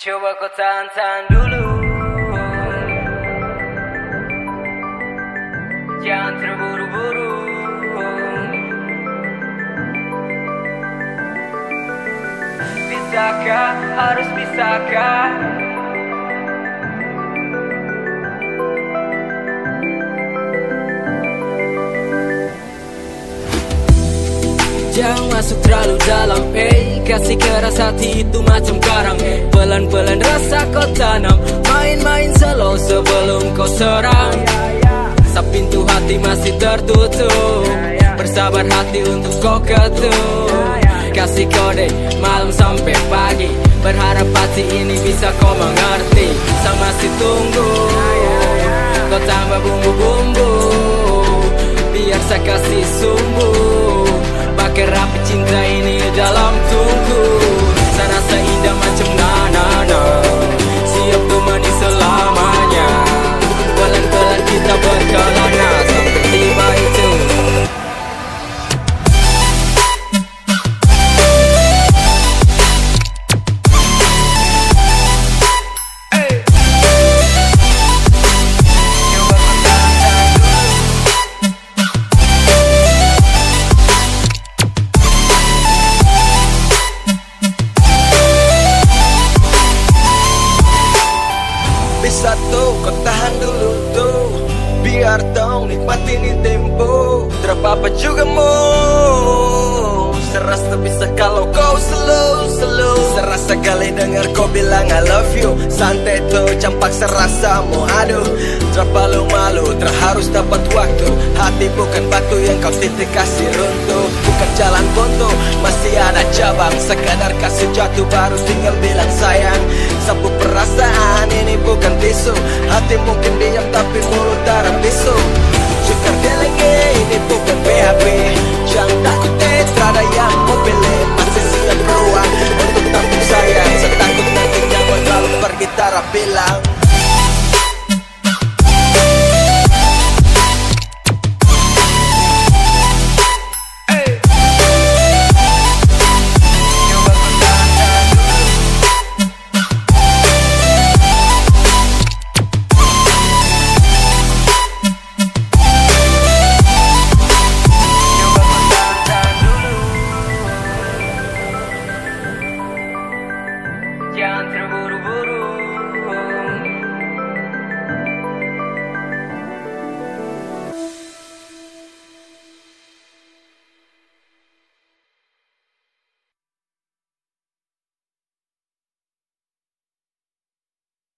Coba kau tahan-tahan dulu. Jangan terburu-buru. Bisakah, harus bisakah? Jangan masuk terlalu dalam Eh kasih keras hati itu macam karang. Pelan-pelan rasa kau tanam Main-main slow sebelum kau serang. Sa pintu hati masih tertutup Bersabar hati untuk kau ketuk. Kasih kode malam sampai pagi Berharap hati ini bisa kau mengerti. Saya masih tunggu Kau tambah bumbu-bumbu. Biar saya kasih sumbu Pakai rapi cinta Bisa tuh kau tahan dulu tuh. Biar tau nikmatin ini tempo. Terapa apa juga mau Serasa bisa kalau kau slow slow. Serasa kali dengar kau bilang I love you. Santai tuh campak serasa mau aduh Terpalu malu terharus dapat waktu. Hati bukan batu yang kau titik kasih runtuh. Bukan jalan buntu masih ada cabang. Sekadar kasih jatuh baru tinggal bilang sayang sapu perasaan ini bukan tisu. Hati mungkin diam tapi mulut darah bisu. Jika lagi ini bukan PHP Jangan takut eh ada yang mau pilih. Masih siap keluar untuk tanggung saya Setakut nanti nyawa selalu pergi tarapila